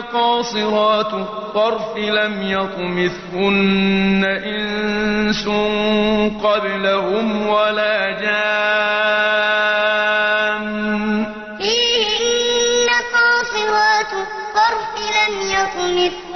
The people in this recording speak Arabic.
قاصرات الطرف لم يطمثهن إنس قبلهم ولا جان. فيهن قاصرات الطرف لم يطمثهن